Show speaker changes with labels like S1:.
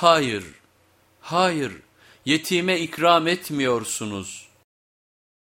S1: Hayır, hayır, yetime ikram etmiyorsunuz.''